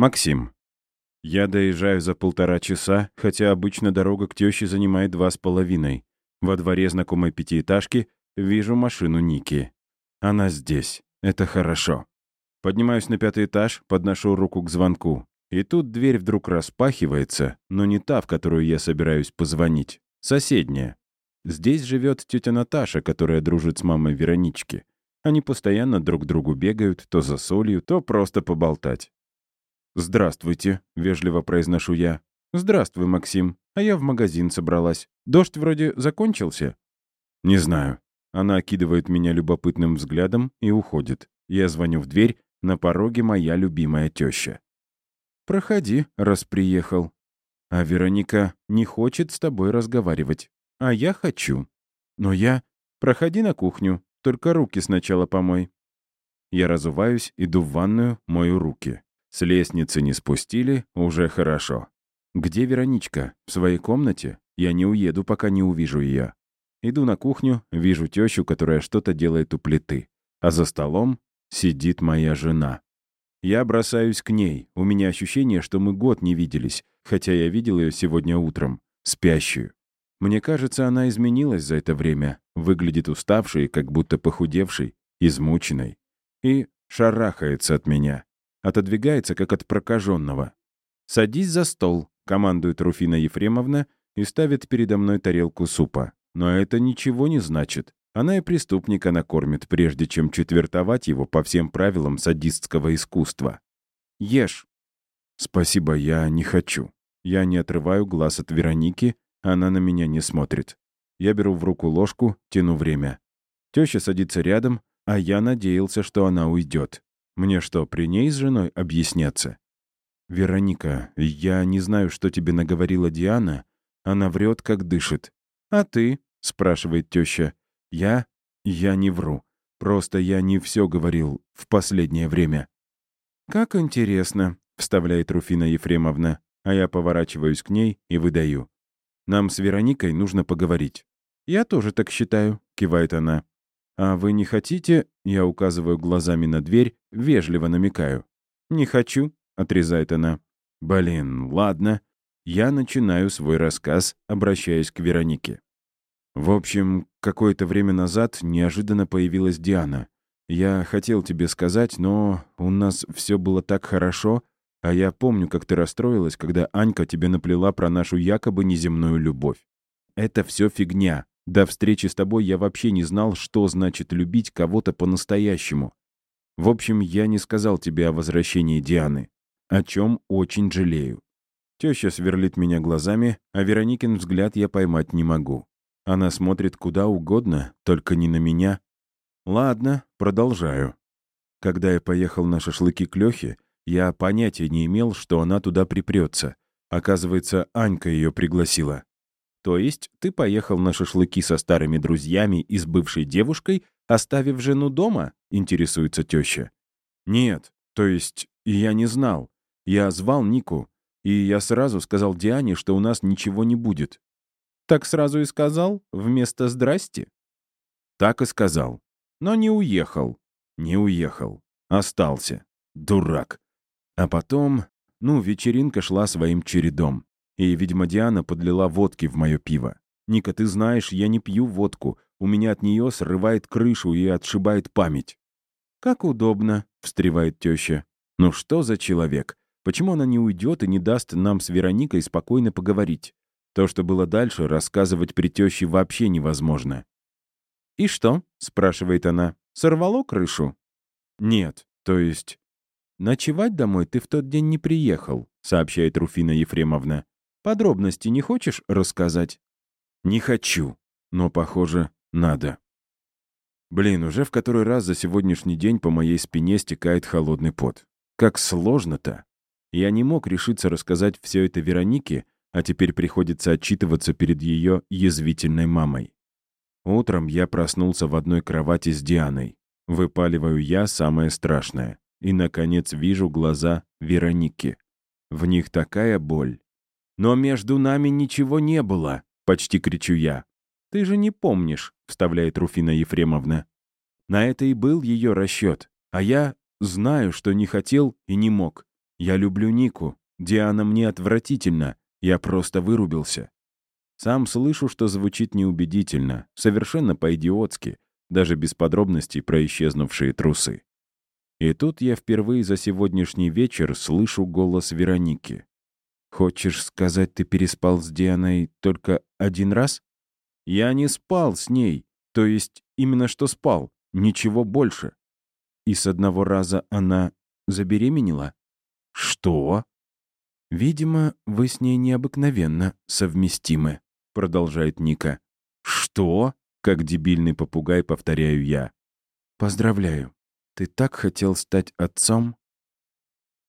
Максим. Я доезжаю за полтора часа, хотя обычно дорога к тёще занимает два с половиной. Во дворе знакомой пятиэтажки вижу машину Ники. Она здесь. Это хорошо. Поднимаюсь на пятый этаж, подношу руку к звонку. И тут дверь вдруг распахивается, но не та, в которую я собираюсь позвонить. Соседняя. Здесь живет тетя Наташа, которая дружит с мамой Веронички. Они постоянно друг другу бегают, то за солью, то просто поболтать. «Здравствуйте», — вежливо произношу я. «Здравствуй, Максим. А я в магазин собралась. Дождь вроде закончился?» «Не знаю». Она окидывает меня любопытным взглядом и уходит. Я звоню в дверь, на пороге моя любимая теща. «Проходи, раз приехал. А Вероника не хочет с тобой разговаривать. А я хочу. Но я... Проходи на кухню, только руки сначала помой». Я разуваюсь, иду в ванную, мою руки. С лестницы не спустили, уже хорошо. Где Вероничка? В своей комнате? Я не уеду, пока не увижу ее. Иду на кухню, вижу тещу, которая что-то делает у плиты. А за столом сидит моя жена. Я бросаюсь к ней. У меня ощущение, что мы год не виделись, хотя я видел ее сегодня утром, спящую. Мне кажется, она изменилась за это время, выглядит уставшей, как будто похудевшей, измученной. И шарахается от меня. Отодвигается, как от прокаженного. «Садись за стол», — командует Руфина Ефремовна и ставит передо мной тарелку супа. Но это ничего не значит. Она и преступника накормит, прежде чем четвертовать его по всем правилам садистского искусства. Ешь. Спасибо, я не хочу. Я не отрываю глаз от Вероники, она на меня не смотрит. Я беру в руку ложку, тяну время. Теща садится рядом, а я надеялся, что она уйдет. Мне что, при ней с женой объясняться? «Вероника, я не знаю, что тебе наговорила Диана. Она врет, как дышит». «А ты?» — спрашивает теща. Я? Я не вру. Просто я не все говорил в последнее время. «Как интересно», — вставляет Руфина Ефремовна, а я поворачиваюсь к ней и выдаю. «Нам с Вероникой нужно поговорить». «Я тоже так считаю», — кивает она. «А вы не хотите?» — я указываю глазами на дверь, вежливо намекаю. «Не хочу», — отрезает она. «Блин, ладно». Я начинаю свой рассказ, обращаясь к Веронике. В общем, какое-то время назад неожиданно появилась Диана. Я хотел тебе сказать, но у нас все было так хорошо, а я помню, как ты расстроилась, когда Анька тебе наплела про нашу якобы неземную любовь. Это все фигня. До встречи с тобой я вообще не знал, что значит любить кого-то по-настоящему. В общем, я не сказал тебе о возвращении Дианы, о чем очень жалею. Теща сверлит меня глазами, а Вероникин взгляд я поймать не могу. Она смотрит куда угодно, только не на меня. Ладно, продолжаю. Когда я поехал на шашлыки к Лёхе, я понятия не имел, что она туда припрется. Оказывается, Анька ее пригласила. То есть ты поехал на шашлыки со старыми друзьями и с бывшей девушкой, оставив жену дома? Интересуется теща. Нет, то есть я не знал. Я звал Нику, и я сразу сказал Диане, что у нас ничего не будет. Так сразу и сказал, вместо «здрасте»? Так и сказал. Но не уехал. Не уехал. Остался. Дурак. А потом, ну, вечеринка шла своим чередом. И, видимо, Диана подлила водки в мое пиво. «Ника, ты знаешь, я не пью водку. У меня от нее срывает крышу и отшибает память». «Как удобно», — встревает теща. «Ну что за человек? Почему она не уйдет и не даст нам с Вероникой спокойно поговорить? То, что было дальше, рассказывать при тёще вообще невозможно. «И что?» — спрашивает она. «Сорвало крышу?» «Нет, то есть...» «Ночевать домой ты в тот день не приехал», — сообщает Руфина Ефремовна. «Подробности не хочешь рассказать?» «Не хочу, но, похоже, надо». Блин, уже в который раз за сегодняшний день по моей спине стекает холодный пот. Как сложно-то. Я не мог решиться рассказать все это Веронике, а теперь приходится отчитываться перед ее язвительной мамой. Утром я проснулся в одной кровати с Дианой. Выпаливаю я самое страшное. И, наконец, вижу глаза Вероники. В них такая боль. «Но между нами ничего не было!» — почти кричу я. «Ты же не помнишь», — вставляет Руфина Ефремовна. На это и был ее расчет. А я знаю, что не хотел и не мог. Я люблю Нику. Диана мне отвратительно. Я просто вырубился. Сам слышу, что звучит неубедительно, совершенно по-идиотски, даже без подробностей про исчезнувшие трусы. И тут я впервые за сегодняшний вечер слышу голос Вероники. «Хочешь сказать, ты переспал с Дианой только один раз?» «Я не спал с ней, то есть именно что спал, ничего больше». «И с одного раза она забеременела?» «Что?» «Видимо, вы с ней необыкновенно совместимы», — продолжает Ника. «Что?» — как дебильный попугай повторяю я. «Поздравляю. Ты так хотел стать отцом?»